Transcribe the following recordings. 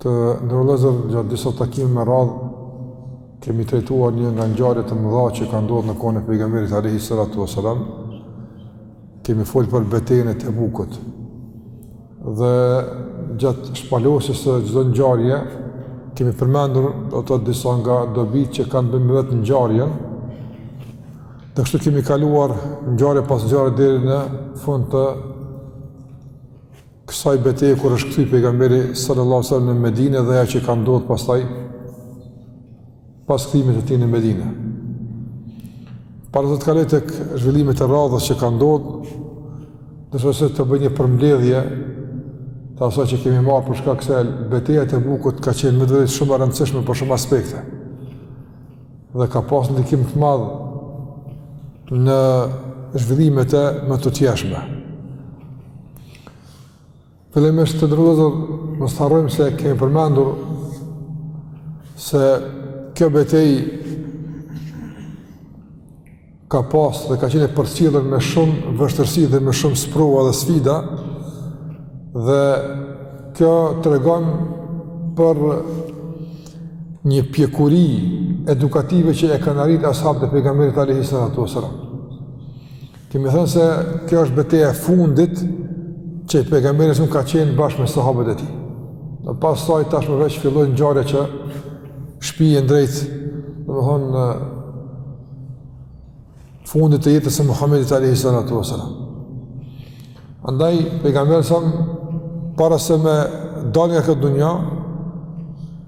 Të nderuar vëllezër, gjatë disa takimeve me radhë kemi trajtuar një nga ngjarjet të mëdha që kanë ndodhur në kohën e pejgamberit alejhi salatu ue selam. Kemi folur për betejën e Tebukut. Dhe gjatë shpalosjes së çdo ngjarje kemi përmendur ato disa nga dobit që kanë bërë me vete ngjarjen. Dhe kështu kemi kaluar ngjarje pas ngjarje deri në fund të kësaj beteje kur është kthy pejgamberi sallallahu alaihi wasallam në Medinë dhe ajo që ka ndodhur pastaj pas kthimit të tij në Medinë. Para se të kaloj tek zhvillimet e radhës që ka ndodhur, dëshiroj të bëj një përmbledhje të asaj që kemi marrë për shkak se beteja e Tebukut ka qenë me të vërtetë shumë e rëndësishme për shumë aspekte. Dhe ka pas ndikim të madh në zhvillimet e mëtutjeshme. Fillimisht të nderuar vëllezër, mos të harrojmë se kemi përmendur se kjo betej ka pas dhe ka qenë e përcjellur me shumë vështirësi dhe me shumë sprova dhe sfida dhe kjo tregon për një pjekuri edukative që e kanë arrit ashabët e pejgamberit alejhi salatu ue selam. Kemi thënë se kjo është beteja e fundit që pejgamberi a.s. ka qenë bashkë me sahabët e tij. Dhe pas saj tashmë veç fillojnë ngjarje që shpien drejt, domethënë, fundit të jetës së Muhammedit a.s. Andaj, pejgamberi a.s. para se me dalë nga kjo dunja,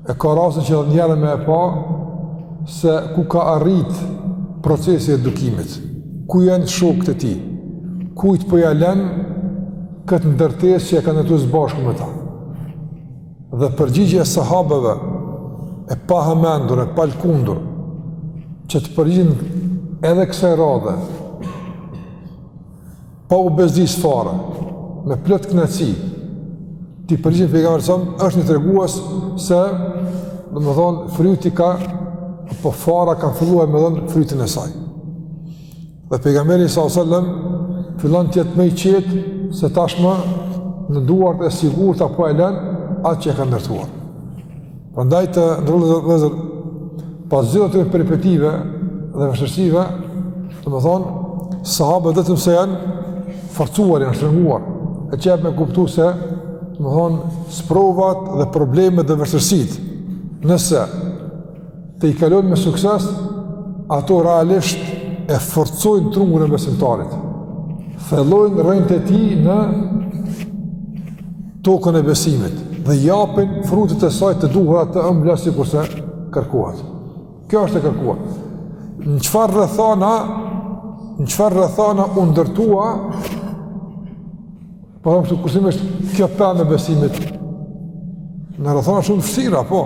e ka rastin që edhe një herë me e pa, se ku ka arrit procesi i edukimit, ku janë shokët e tij, kujt po ia len këtë ndërtesë që e ka ndërtu së bashku me ta. Dhe përgjigjja e sahabeve, e pahamendur, e palëkundur, që të përgjigjen edhe kësaj radhe, pa u bezdis fare, me plot kënaqësi, t'i përgjigjen pejgamberit a.s., është një tregues se, domethënë, fryti ka, apo fara ka filluar me dhënë frytin e saj. Dhe pejgamberi a.s. fillon të jetë më i qetë, se tashmë në duar të sigurta po e lenë, atë që e ka ndërtuar. Prandaj të nderuar vëllezër pas gjithë atyre peripecive dhe vështirësive, domethënë sahabët vetëm se janë forcuar, janë shtrënguar. E që ep me kuptu se domethënë sprovat dhe problemet dhe vështirësitë. Nëse ti i kalon me sukses, ato realisht e forcojnë trungun e besimtarit. Thellojnë rrënjët e tij në tokën e besimit dhe japin frutet e saj të duhura të ëmbla sikurse kërkohet. Kjo është e kërkuar. Në çfarë rrethana, në çfarë rrethana u ndërtua po them se ky, si me thënë, kjo pemë e besimit. Në rrethana shumë të vështira, po.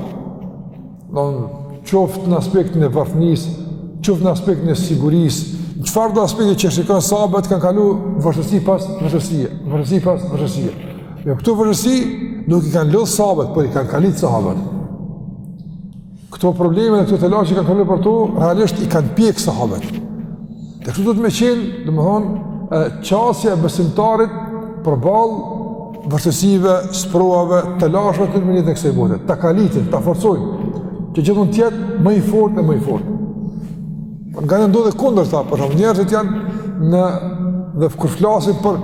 Domethënë qoftë në aspektin e varfënisë, qoftë në aspektin e sigurisë, në çfarëdo aspekti që shikon sahabët kanë kalu vështirësi pas vështirësi, vështirësi pas vështirësi. Jo këto vështirësi nuk i kanë lodhë sahabët, por i kanë kalit sahabët. Këto probleme dhe këto telashe i kanë kalu për to, realisht i kanë pjekë sahabët. Dhe kështu do të me qenë, domethënë, qasja e besimtarit përballë vështirësive, sprovave, telasheve të të minit e kësaj bote, ta kalitin, ta forcojnë, që gjithmonë të jetë më i fort e më i fort. Nganjëherë ndodh e kundërta, për shembull njerëzit janë në, dhe kur flasin për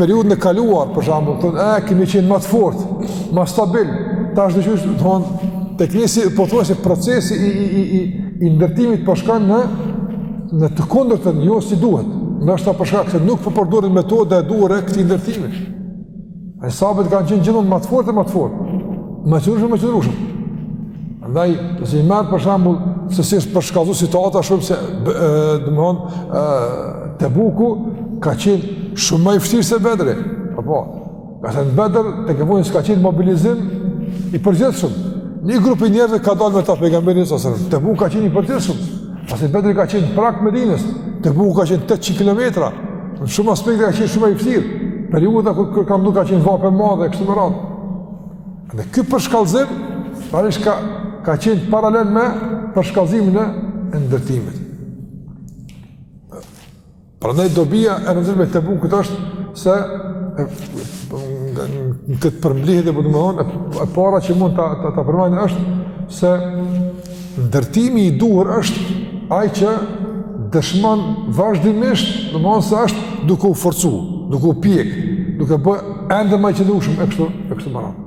periudhën e kaluar, për shembull, të thonë, e, kemi qenë më të fort, më stabil, tash në qështë, të thonë, të kënjësi, po të thonë, procesi i, i, i, i, i ndërtimit po shkon në Në të kundërtën, jo si duhet, ndoshta për shkak se nuk po përdoret metoda e duhur e këtij ndërtimi. E sahabët kanë qenë gjithmonë më të fort e më të fort, më të qëndrushëm, më të qëndrushëm. Ndaj, nëse i merr për shembull, se si është përshkallëzu situata shumë se, domethënë, Tebuku ka qenë shumë më i vështirë se Bedri, apo, Ka thënë në Bedër, te ky moment s'ka qenë mobilizim i përgjithshëm. Një grup i njerëzve ka dalë me ta pejgamberi salallahu alejhi ve selem. Tebuku ka qenë i përgjithshëm. Pasi Bedri ka qenë pranë Medinës. Tebuku ka qenë 800 km. Në shumë aspekte ka qenë shumë i vështirë. Periudha kur, kur ka ndodh ka qenë vapë e madhe e kështu me radhë. Dhe ky përshkallëzim, realisht ka, ka qenë paralel me përshkallëzimin e ndërtimit. Prandaj dobia e rëndësishme e Tebukut është se në këtë përmbledhje apo domethënë e para që mund ta ta, ta përmendim është se ndërtimi i duhur është ai që dëshmon vazhdimisht, domethënë se është duke u forcu, duke u pjek, duke u bë ende më i qëndrushëm e kështu e kështu me radhë.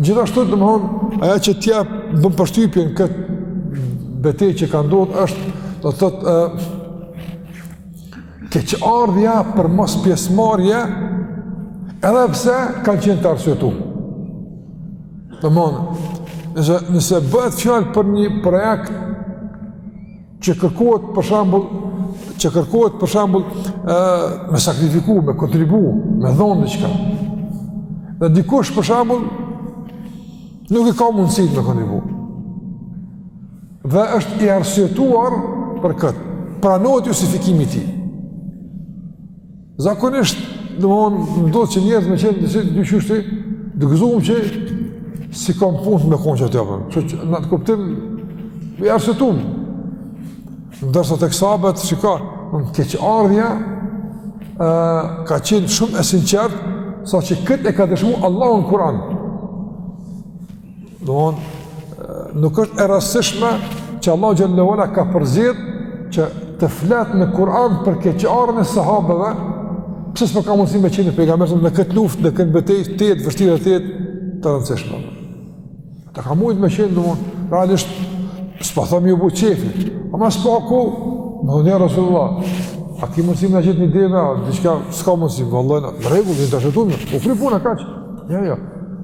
Gjithashtu, domthon, ajo që të bën përshtypje në kët betejë që ka ndodhur është do të thotë ë keqardhja për mospjesëmarrje edhe pse kanë qenë të arsyetuar. Domthon, nëse nëse bëhet fjalë për një projekt që kërkohet për shembull që kërkohet për shembull ë me sakrifiku, me kontribu, me dhon diçka. Dhe dikush për shembull nuk e ka mundësi me kontribu. Dhe është i arsyetuar për kët. Pranohet justifikimi i tij. Zakonisht, domethonë, ndodh që njerëz me qenë dësit dy qyshti, të gëzum që s'i kam punë me konë që atë jepëm. Që që në atë kuptim, i arsyetum. Ndërsa tek sahabët, që ka, në keqardhja, ka qenë shumë e sinqertë, sa që këtë e ka dëshmu Allahu në Kur'an. Domethon, nuk është e rastësishme që Allah Xhelle ve Ala ka përzgjedh që të flet në Kur'an për keqardhjen e sahabëve, pse s'po kanë mundësi me qenë me Pejgamberin në këtë luftë, në këtë betejë, tejet të vështirë tejet të rëndësishme. Të ka mujtë me qenë, domethon, realisht, s'po thëmë ju bo qejfi, ama s'po ku, me thënë ja Rasulullah, a ki mundësi me gjetë një deve, a diçka, s'ka mundësi, vëllojnë, në rregull, një të shëtunë, u kry puna, kaq, ja, ja,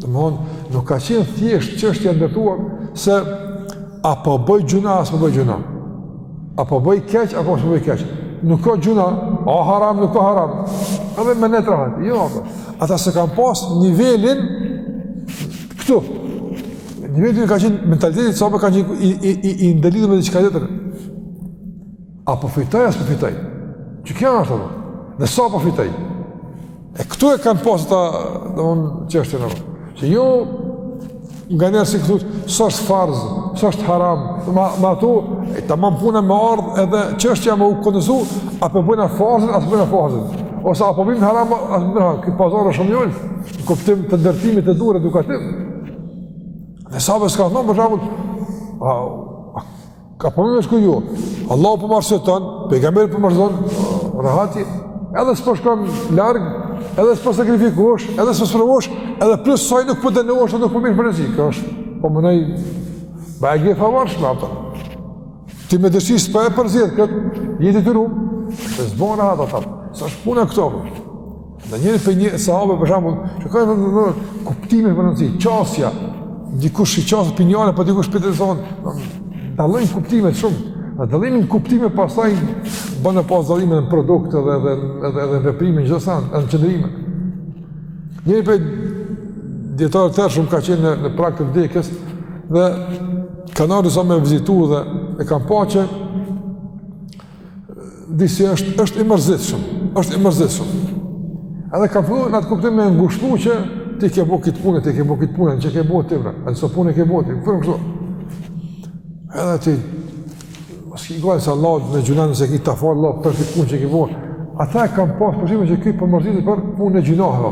Domthon, nuk ka qenë thjesht çështja e ndërtuar se a po boj gjynah a s'po boj gjynah. A po boj keq a s'po boj keq. Nuk ka gjynah, a haram nuk ka haram. Edhe me nejt rahat. Jo apo. Ata s'e kanë pas nivelin këtu. Niveli ka qenë mentaliteti i sahabëve ka qenë i i i, i ndërlidhur me diçka tjetër. A po fitoj a s'po fitoj. Çi kjo është apo? Dhe sa po fitoj? E këtu e kanë pas ata, domthon çështjen apo. Se jo nganjëherë si këtu, s'është farz, s'është haram, ma, ma tutje tamam puna me ardhë edhe çështja me u kondensu, a po bojna farzin, a s'po bojna farzin, ose a po bim n'haram, a s'po bim n'haram, ky pazar është shumë i ulët, në kuptim të ndërtimit të duhur, edukativ. Dhe sahabët s'kanë thonë, për shambull, a, a, Ka problem është ku ju. Allahu po m'arsyeton, pejgamberi po m'arsyeton, rahat, edhe s'po shkon larg, edhe s'po sakrifikosh, edhe s'po sprovosh, edhe plus sa nuk po dënohesh edhe po merr për rrezik, është. Po më nei ba e gjefa varsh me ata. Ti me dëshirë s'po e përzgjedh këtë, je i detyrum, të zbona ata ata. S'osht puna këtu. Në njëri për një sahabe, për shambull, që ka e thënë, në kuptimin për nëzi, qasja, dikush i qaset prej një ane, po dikush për të zonë, dallojnë kuptimet shumë, dallimi n'kuptime pastaj, bën pas dallime në produkte dhe edhe, edhe, edhe veprime në gjithë sanë, edhe në qëndrime. Njëri prej dijetarëve të hershëm ka qenë në, në prag të vdekjes, dhe kanë ardhë disa me vizitu dhe e kanë pa që Disi është, është i mërzitshëm, është i mërzitshëm. Edhe kanë provu në atë kuptim me ngushllu që ti ke bo këtë punë, ti ke bo këtë punë, në që ke bo të mira, në së punë ke bo të mira, përën kështu. Edhe ti, mos ki gajle se Allahu gjynah nëse ki ta falë, Allah për këtë punë që ke bo. Ata e kanë pas përshtypje që ky po mërzitet për punë e gjynaheve,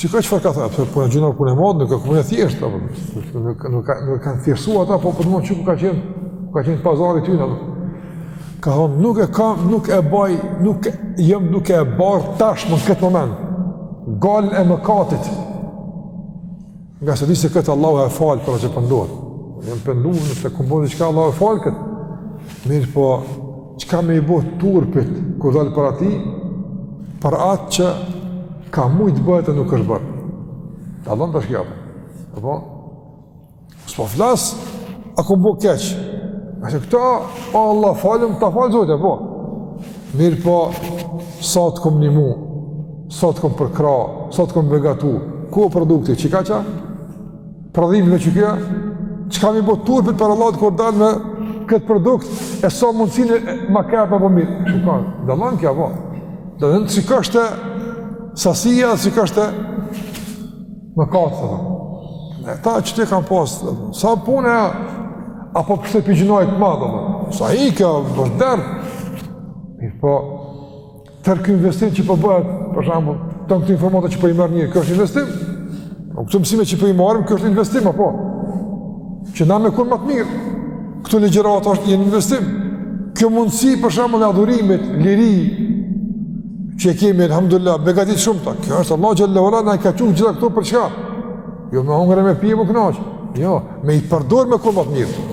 Shikoj çfarë ka thënë, puna e gjynahit punë e madhe, nuk është punë e thjeshtë, apo nuk nuk nuk e kanë thjeshtësu ata, po domethënë ku ka qenë, ku ka qenë pazari i tyne. Ka thon nuk e ka, nuk e baj, nuk jam duke e bartë tashmë në këtë moment gajlen e mëkatit. Ngase e di se këtë Allahu e fal për atë që pendohet. Po jam pendu, nëse kom bo diçka Allahu e fal këtë. Mirëpo, çka me i bo turpit, kur dal para tij, për atë që ka mujtë të bëhet e nuk është bërë. Dallon tash kjo. Apo? S'po flas, A kom bo keq? A që këta, o Allah, falëm, ta fal Zoti, po. Mirëpo, sa të kom nimu, sa të kom përkrah, sa të kom begatu, ku o produkti, çka qa? Prodhimi veç kjo? Çka me i bo turpit para Allahut kur dal me këtë produkt, e sa mundësi m'i ka kriju për me bo mirë? Çka, dallon kjo, apo. Domethënë çka është sasia, çka është Mëkati, domethënë. E ta që ti kam pas, sa punë e, apo kështë e pijinojt ma, dhe më, sa i ka, dhe dërë. I po, tërë ky investim që po bëhet, për shembull, tonë këto informata që po i merrni, kjo është investim. Apo, këto mësime që po i marrim, kjo është investim, apo. Që na me kon ma të mirë. Këto ligjërata është një investim. Kjo mundësi për shembull e adhurimit, liri që e kemi alhamdulillah, begatitë e shumta. Kjo është Allahu xhel-le ue ala na i ka dhënë gjitha këto për çka? Jo me hongër me pi e m'u kënaq. Jo, me i përdor me kon ma të mirë.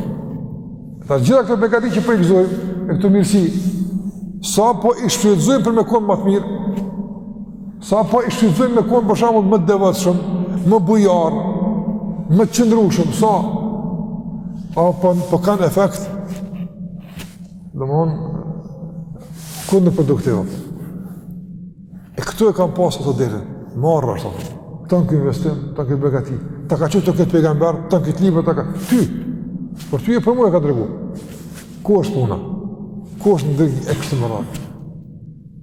Të gjitha këto begati që po i gëzojmë, e këto mirësi sa po i shfrytëzojmë për me kon ma të mirë. Sa po i shfrytëzojmë me konë për shembull më të devotshëm, më bujarë, më të qëndrueshëm, sa? A po, po kanë efekt? Domethënë, ku është produkti? E këtu e kanë pasë ata dertin, marre është tonë këtë investim, tonë këto begati, ta ka çu këtë pejgamber, tonë këtë libër, ta ka... Ty! Për ty e për mu e ka dërgu. Ku është puna? Ku është në dërgjë e kështë më rarë?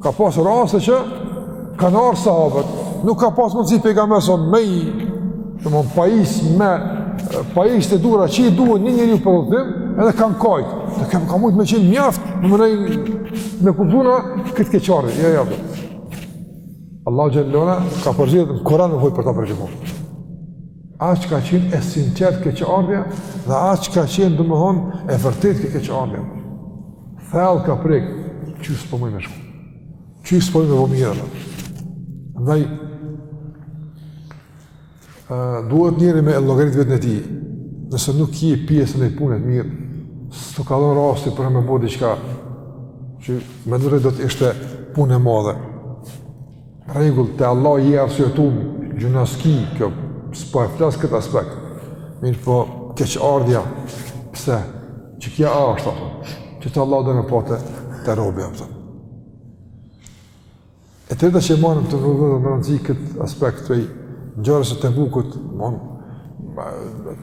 Ka pas raste që kanë ardhur sahabët, nuk ka pas mundësi pejgamberi sa më i të mund pajis me pajisje të duhura që i duhet një njeriu për luftim, edhe kanë kajt. Të kem ka mujt me qenë mjaft, domethënë me kuptu na këtë keqardhje, ja, për. Allahu xhel-le ue ala ka përgjithë në Kuran në hojë për ta përgjithon. Aq ka qenë e sinqertë kjo keqardhja, dhe aq ka qenë domethënë e vërtetë kjo keqardhja. Thellë ka prek, që s'po muj me shku. Që s'po muj me bo mirë, dhe. Ndaj, duhet njeri me llogarit veten e tij, nëse nuk je pjesë e një pune të mirë, se të kalon rasti për me bo diçka, që me nërëj do të ishte punë e madhe. Rregull, te Allah je arsyetum, gjynah s'ki, kjo s'po e flas këtë aspekt. Mirëpo, keqardhja, pse, qikjo është, a kupton, që te Allahu dhe me pate të robi, a kupton. E treta që e marrim të rrëdhë dhe me rëndësi këtë aspekt të i gjërës e të bukët, mon,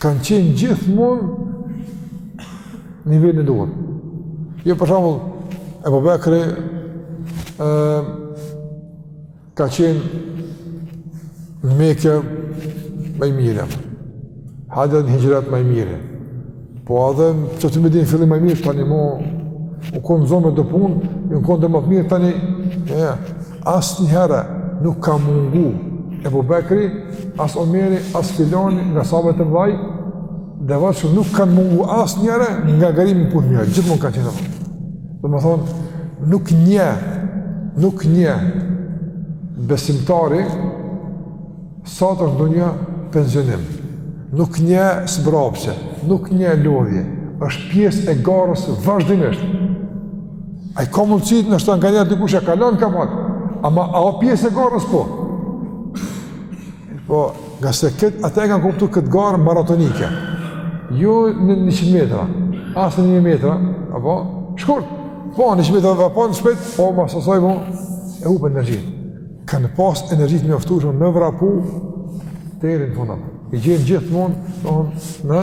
kanë qenë gjithmonë në nivelin e duhur. Jo për shembull Ebu Bekri ka qenë në Mekë më i mirë. Edhe në hixhret më i mirë. Po edhe qaty Medinë fillim ma i mirë, tani mo, u konë zëmë, do punë, janë konë do më të mirë, tani, e, asnjëherë nuk ka mungu Ebu Bekri, as Omeri, as filani, nga sahabët e mdhaj, dhe vërë që nuk kanë mungu asnjëherë nga garimi në punë të mira, gjithmonë kanë qenë. Domethënë, nuk njeh, nuk njeh besimtari, Sa të është në dynja pensionim, nuk njeh zbrapsje, nuk njeh lodhje, është pjesë e garës vazhdimisht. Ai ka mundësi nashta nganjëherë dikush e kalon ka pak, ama a o pjesë e garës po? Po, ngase këtë, ata e kanë kuptu këtë garë maratonike, jo në 100 metra, as në 1 metra, apo, shkurt, po, në 100 metra vrapon shpejt, po, mas asaj, po, i hup energjitë. kanë pas energji të mjaftueshme me vrapu deri në fund. I gjen gjithmonë thon në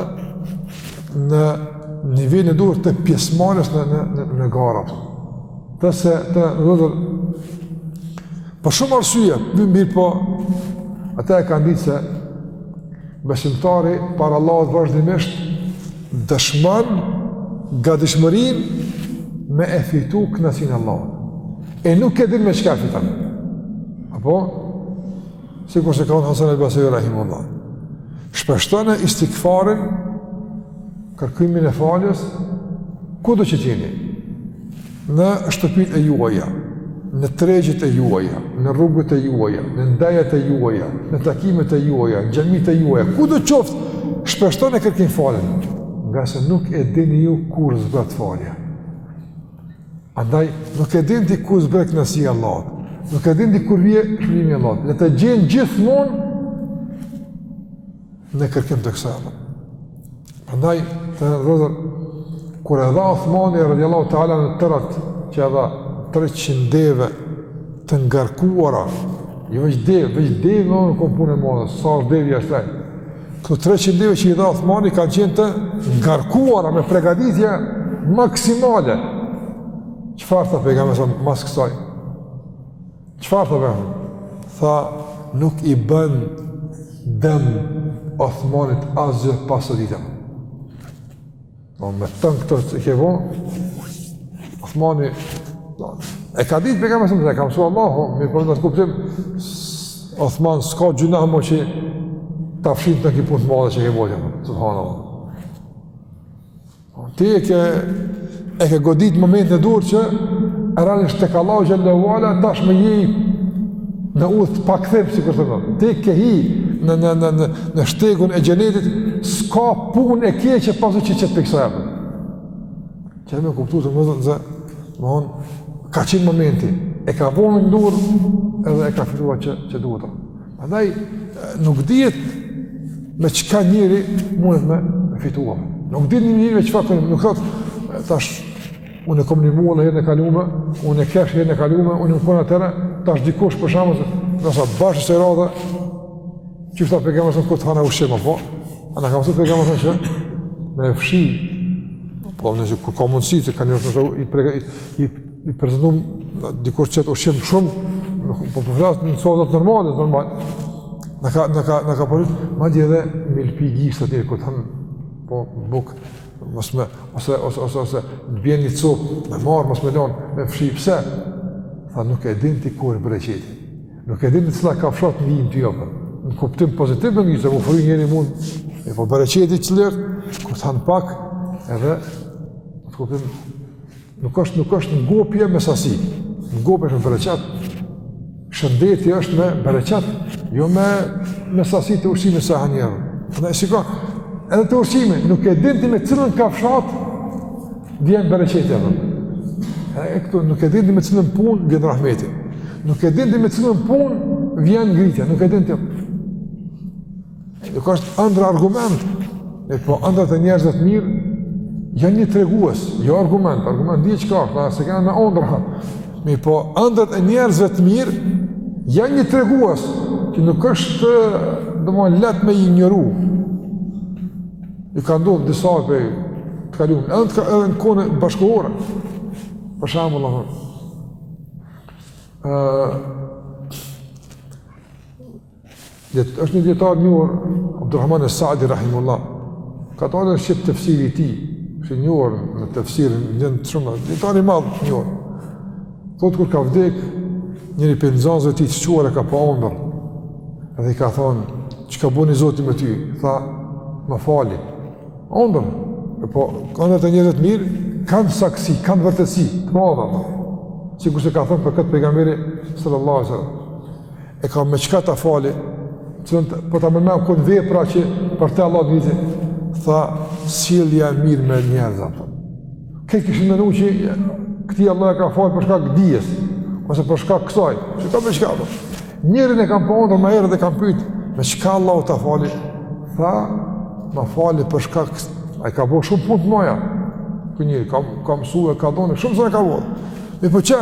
në nivelin e duhur të pjesëmarrjes në në në, në gara. Të se të rrugë për shumë arsye, mirëpo ata e kanë ditë se besimtari para Allahut vazhdimisht dëshmon gatishmërinë me e fitu kënaqësinë e Allahut. E nuk e din me çka e fiton. Apo? Sikurse ka thënë Hasan al-Basri, Rahimullah. Shpeshtone istigfarin, kërkuimin e faljes, kudo që të jeni? Në shtëpitë e juaja, në tregjet e juaja, në rrugët e juaja, në ndejat e juaja, në takimet e juaja, në xhamitë e juaja, kudo qoftë, shpeshtone kërkimfaljen, ngase nuk e dini ju kur zbret falja. Andaj, nuk e din ti kur zbret kënaqësia e Allahut. Nuk e din ti kur vjen shikimi i Allahut. Le të gjen gjithmonë në kërkim të kësaj. Andaj, vëllezër, kur e dha Othmani radiallahu ta'ala në tërat, që e dha 300 deve të ngarkuara, jo veç deve, veç deve me u kon punë e madhe, se deveja asht Këto 300 deve që i dha Othmani kanë qenë të ngarkuara me pregaditja maksimale. Çfarë tha Pejgamberi a.s. mas kësaj? Çfarë tha Pejga... Tha, nuk i bën dëm Othmanit asgjë pas sodit më. Po me tanë këto që ke vë. Osmani po, e ka ditë Pejgamberi a.s., e ka mësuar Allahu, mirëpo në atë kuptim. Osman s'ka gjynah më që ta fshin qit punë të madhe që ke bo ti, subhanallah. Po, ti e ke, e ke godit momentin e duhur që e rani shte te Allahu xhel-le ue ala, tashmë je në udhë të pakthim, sikur të Ti ke hi në, në, në, në, në shtegun e xhenetit, s'ka punë e keqe pasi që qëtë pikë sërë. Që me kuptu të mëzën zë, më honë, ka qenë momenti, e ka vonë në duhur, edhe e ka fitua që, që duhet. Andaj, nuk dihet me çka njeri mundet me, me fitua. Nuk dihet një njeri me çka kënë, nuk thotë, tash, Unë e kom një mullë herën e kalume, unë e thashë herën e kalume, unë më kona të tëre, tash dikush për shembull, në sa bashkë se rada, çfarë tha Pejgamberi a.s. kur të han ushqim, po, a na ka mësu Pejgamberi a.s. që, me e fshi, po, nëse ka mundësi, që ka një është në të i, pre, i, i prezendum, dikush qëtë ushqem shumë, po për po flas në sotat normale, normal, na ka, na ka, na ka porosit, madje edhe me i lëpi gishtat njeri, kur të han, po, bukë, Mos me, ose, ose, ose, ose, të bjen një copë, me marrë, mos me lanë, me fshi, pse? Tha, nuk e din ti ku është bereqeti. Nuk e din ti cila kafshatë ngimje të jep. Në kuptim pozitiv ngimje, se me u fry njeri mund, mirëpo bereqeti qëllon, kur të han pak, edhe, në kuptim, Nuk është nuk është ngopje me sasi. Ngopja është me bereqet. Shëndeti është me bereqet, jo me me sasi të ushqimit sa hani. Sikur edhe te ushqimi nuk e din ti me cilën kafshatë vjen bereqeti apo. E këtu nuk e din ti me cilën punë vjen rahmeti. Nuk e din ti me cilën punë vjen ngritja, nuk e din ti. Nuk është ëndrra argument, mirëpo ëndrrat e njerëzve të mirë, janë një tregues, jo argument, argument diçka, na s'e kena me ëndrra, mirëpo ëndrrat e njerëzve të mirë, janë një tregues, që nuk është dhe më lehtë me i injoru, i ka ndodhë disa prej të kalumve, edhe në të ka edhe në kohën bashkëkohore, për shembull Allah, uh, Dijetë, është një dijetar i njohur, Abdurrahman es Saadi, Rahimullah, ka dalë n'shqip tefsiri i tij, i njohur në tefsir, në gjëra të shumta, dijetar i madh i njohur. Thotë kur ka vdek, njëri prej nxënësve të tij të shquar e ka pa n'ondërr, edhe i ka thonë, çka boni Zoti me ty, tha, më fali, ondërr, e po, ondrrat e njerëzve t'mirë, kanë saktësi, kanë vërtetësi të madhe, sikurse ka thonë për këtë pejgamberi, sallallahu sallam, E tha me çka ta fali, që të po ta mëmem kënë vepra që për te Allah dhiti, tha, sjellja e mirë me njerëzit, apo. Këta kishin menu që këtij Allahu ia ka falë për shkak dijes, ose për shkak kësaj, çka me çka, apo. Njërin e kam pa n'ondërr njëherë dhe e kam pyt, me çka Allahu ta fali, tha, ma fali për shkak se, ai ka bo shumë punë të mdhaja, ky njeri, ka, ka mësu e ka dhonë, shumë sene ka bo, e po që,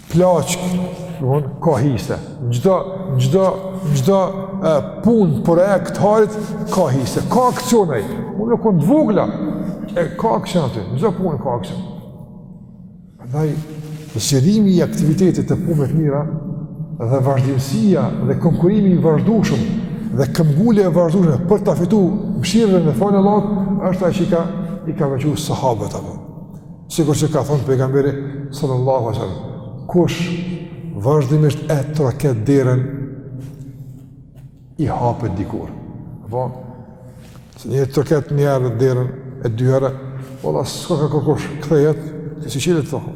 plaçk, domthon ka hise. N'çdo n'çdo n'çdo punë projekt hajrit ka hise, ka aksione. Unë nuk mund të vogla. E ka aksion aty, n'çdo punë ka aksion. Prandaj zgjerimi i aktivitetit të punëve të mira dhe vazhdimësia dhe konkurimi i vazhdueshëm dhe këmbëngulja e vazhdueshme për ta fituar mëshirën e faljen e Allahut është ajo që ka i ka veçu sahabët apo. Sikur që ka thënë pejgamberi sallallahu alaihi wasallam, kush vazhdimisht e troket derën i hapet dikur. Apo se n'e troket një herë derën e dy herë, valla s'ka ka kërkush kthehet, ti s'i çelet thonë.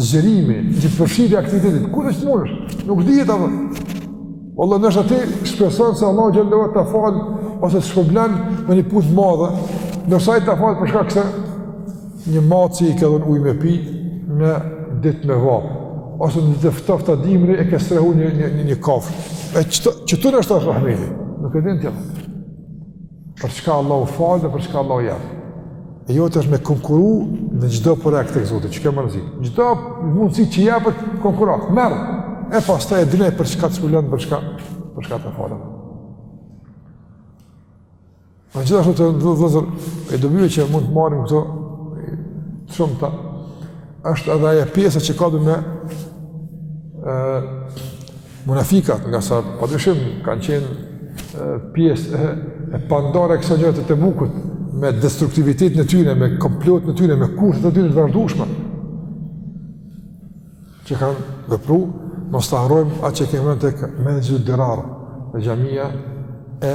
Zgjerimi gjithëpërfshirës i aktivitetit, ku t'mundesh, nuk dihet apo. Allahu ndoshta ti shpreson se Allahu xhele ve ala ta falë, ose të shpërblen për një punë t'madhe, ndërsa ai ta falë për shkak se një macë që i ke dhënë ujë me pi, në ditë me vapë, ose në ditë të ftofta të dimrit, e ke strehu një, një, një, një kafshë. E qaty ndoshta asht rahmeti, nuk e din tjela. Për çka Allahu t'falë dhe për çka Allahu t'jep. E jotja është me konkuru në çdo projekt te Zoti, që ke mundësi. Çdo mundësi që jepet, konkuro, merr. E pastaj e din ai për çka të shpërblen, për çka, për çka të falë. Në gjitha shumë të dhe dhe dhe e dobive që mund t'i marrim këto, shumta, është edhe ajo pjesë që ka t'boj me, Munafikat, ngase pa dyshim kanë qenë pjesë e, e pandarë e kësaj ngjarje të Tebukut, me destruktivitetin e tyne, me komplotin e tyne, me kurthet e tyne të vazhdushme, që kanë vepru, mos të harrojmë atë që kemi përmend te Mesxhid Dirar, dhe xhamia e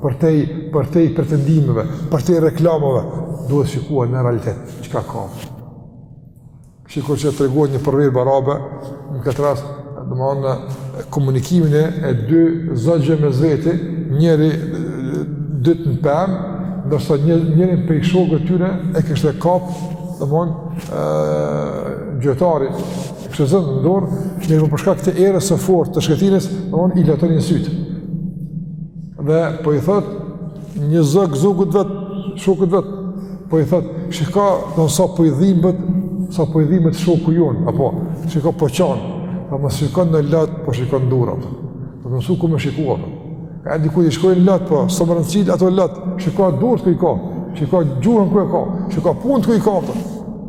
Përtej, përtej pretendimeve, përtej reklamave, duhet shikua në realitet, çka ka. Sikur që tregohet një proverb arabe, në këtë rast, domethënë, komunikimin e dy zogjve mes veti, njëri dytë në pemë, ndërsa një, njërin prej shokëve të tyre, e kishte kap, domethënë, gjuetari, kishte zënë në dorë, mirëpo për shkak të erës së fortë të shkretinës, domethënë, i lotonin sytë. Dhe po i thot një zog zogut vet, shokut vet, po i thot, shiko, sa po i dhimbet, sa po i dhimbet shoku jon, a po shikon po qan, tha mos shiko në lot, po shiko në duar. Duhet mësu ku me shiku. Ka dikujt i shkojnë lot, po s'janë me rëndësi ato lot, shiko duart ku i ka, shiko gjuhën ku e ka, shiko punën ku i ka. Për.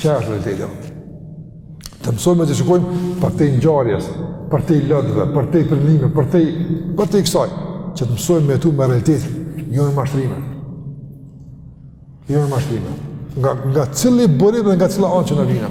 Qaj është realiteti jo. Të mësojmë të shikojmë përtej ngjarjes, përtej lotëve, përtej pretendimeve, përtej, përtej kësaj, që të mësojmë me jetu me realitetin, jo me mashtrime. Jo me mashtrime. Nga, nga cili burim dhe nga cila anë që na vijnë.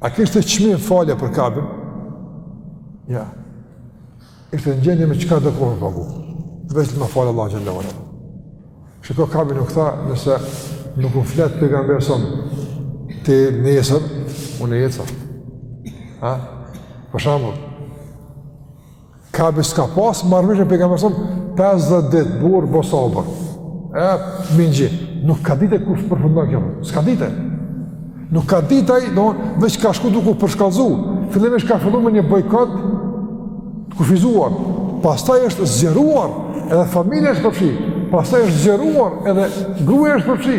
A kishte çmim falja për Kabin? Jo. Ishte në gjendje me çkado qoftë me pagu. Veç le të ma falë Allahu xhele ve ala. Shiko Kabi nuk tha nëse nuk më flet pejgamberi alejhi selam deri nesër, unë e jetësa. Ha? Për shembull. Kabi s'ka pas marrëveshje me pejgamberin sa 50 ditë burr bo sabër. E minxhi, nuk ka ditë kur përfundon kjo. S'ka ditë. Nuk ka ditë ai, do veç ka shku duke u përshkallëzu. Fillimisht ka filluar me një bojkot të kufizuar. Pastaj është zgjeruar edhe familja është përfshi. Pastaj është zgjeruar edhe gruaja është përfshi.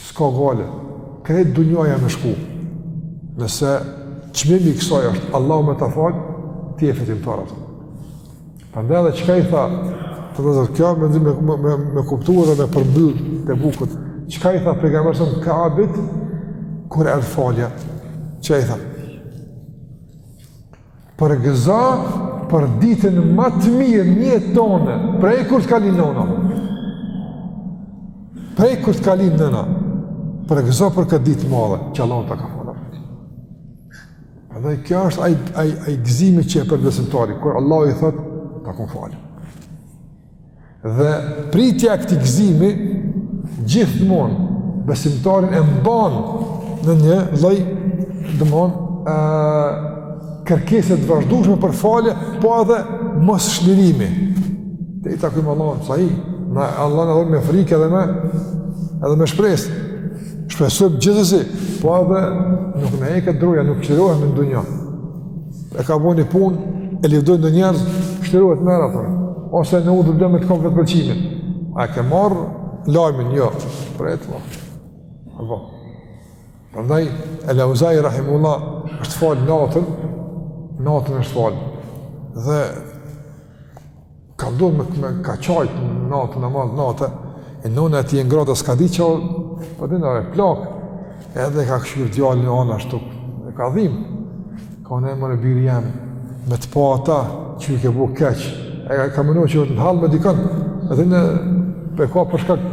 S'ka gajle, krejt dunjaja me shku, nëse çmimi i kësaj është, Allahu me ta fal, ti je fitimtari. Prandaj dhe çka i tha, të dhe zërë, kjo me, me, me, me, me kuptu dhe me përmbyll të bukët, çka i tha pejgamberi alejhi selam Kabit, kur erdhi falja, çka i tha? Përgëzo për ditën më të mirë në jetën tonë, prej kur të ka lind nëna. Prej kur të ka lind nëna. Përgëzo për këtë ditë të madhe, që Allah ta ka falur. Dhe kjo është ai ai ai gëzimi që e pret besimtari, kur Allahu i thotë, ta kom falë. Dhe pritja e këtij gëzimi gjithmonë besimtarin e mban në një lloj domethënë kërkese të vazhdueshme për falje, po edhe mos shlirimi. Deri ta takojmë Allahun, sa i, na Allahu na don me frikë edhe me edhe me shpresë. Shpresojmë gjithsesi, po edhe nuk na heqet droja, nuk çlirohemi në dunja. E ka bo një pun, e livdojnë njerëz, shtirohet mera për, ose në u dhëbdem e të komplet pëlqimin. A e ke marrë lajmin, jo, për e të po. Apo. Prandaj, El-Euzai, rahimehullah, është falë natën, natën është falë. Dhe Ka ndodhë me, me ka qajtë natën, namaz nate, e nëna e tij e ngrata s'ka di çka, pa po di nare, plakë, edhe ka kshyrë djalin e anë ashtu, e ka dhimë, ka në emër e biri jem, me të pa ata që ju ke bo keq, e ka menu që në hall me dikon, edhe në, e ka për shkak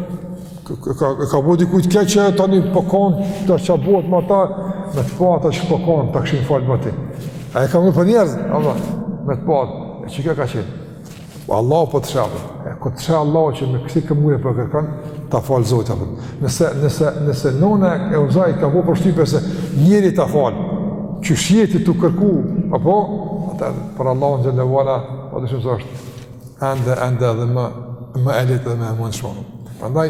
Ka, ka bo dikujt keq e tani po kan, të është qa botë ma ta, me të pa ata që po kan, të kishin falë më ti. A e ka menu për njerëz, Allah, me të pa atë, e çka ka qenë. Po Allahu po të sheh, e kur të sheh Allahu që me kësi këmbëngulje po kërkon, ta falë Zoti apet. Nëse, nëse, nëse nona e Euzait ka bo përshtypje se njeri ta falë, që shjeti të kërku, apo, atëherë për Allahun xhel-le ve ala, atë shumë së është, Ende, ende edhe më, më e lehtë dhe më e mundshme. Prandaj,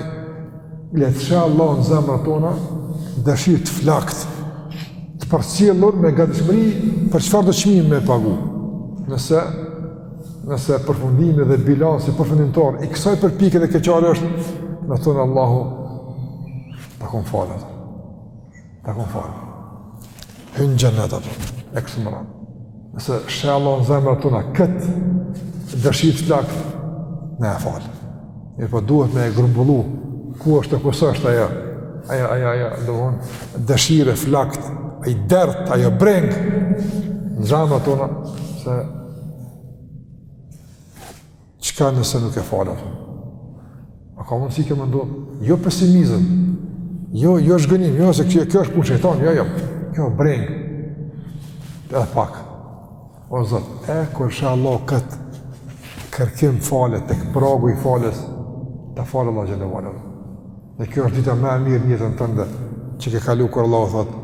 le të sheh Allahu në zemrat tona, dëshirë të flaktë, të përcjellur me gatishmëri për çfarë do çmim me pagu. Nëse nëse përfundimi dhe bilanci përfundimtar i kësaj përpjekje dhe qarje është me thonë Allahu ta kom falë ato. Ta kom falë. Hyn në xhennet ato, e kështu me radhë. Nëse sheh Allahu në zemrat tona, këtë dëshirë të flaktë, na e falë. Mirëpo duhet me e grumbullu, ku është e ku s'është ajo, ajo, ajo, ajo, domethon, dëshirë e flaktë, ai dert, ajo brengë, në zemrat tona, se Çka nëse nuk e falë atë? A ka mundësi kjo me ndodhë? Jo pesimizëm, jo, jo zhgënjim, jo se kjo, kjo është punë shejtani, jo, jo, kjo brengë. Dhe pak, o Zot, e kur sheh Allahu këtë kërkim falje, tek pragu i faljes, ta falë Allahu xhel-le ve ala. Dhe kjo është dita ma e mirë n'jetën tënde, që ke kalu kur Allahu thotë,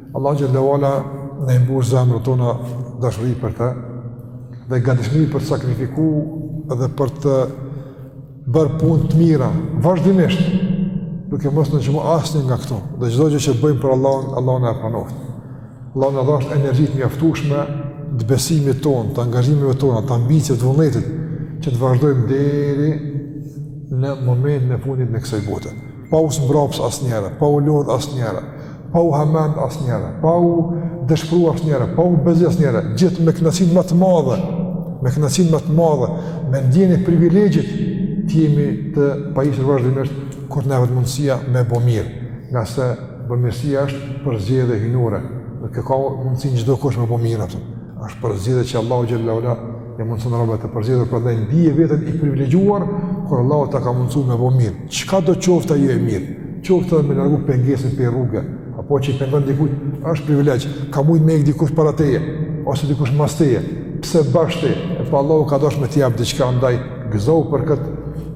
Allahu xhel-le ve ala na i mbushtë zemrat tona dashuri për të dhe gatishmëri për të sakrifiku dhe për të bërë punë të mira vazhdimisht duke mos nënçmu asni nga këto dhe çdo gjë që bëjmë për Allahun Allahu na e pranoftë Allahu na dhashtë energji të mjaftueshme të besimit tonë të angazhimeve tona të ambicieve të vullnetit që të vazhdojmë deri në momentin e fundit të kësaj bote pa u zmbraps asnjëherë, pa u lodh asnjëherë, pa u hamend asnjëherë, pa u dëshpru asnjëherë, pa u bezdis asnjëherë, gjithë me kënaqsinë ma të madhe, me kënaqsinë ma të madhe, me ndjenjën e privilegjit, të jemi të pajisur vazhdimisht, kur të na jepet mundësia me bo mirë, ngase bëmirësia është përzgjedhje hyjnore, nuk e ka mundësinë çdokush me bo mirë, Është përzgjedhje që Allahu xhel-le ue ala e mundson robët të përzgjedhur, prandaj ndije veten i privilegjuar kur Allahu ta ka mundsu me bo mirë. Çkado qoftë ajo e mirë? Qoftë edhe me largu pengesën prej rrugë, apo që i pengon dikujt, është privilegj. Ka mujt me e hek dikush para teje ose dikush mas teje. Pse bash ti? E po Allahu ka dasht me të jap diçka ndaj gëzohu për këtë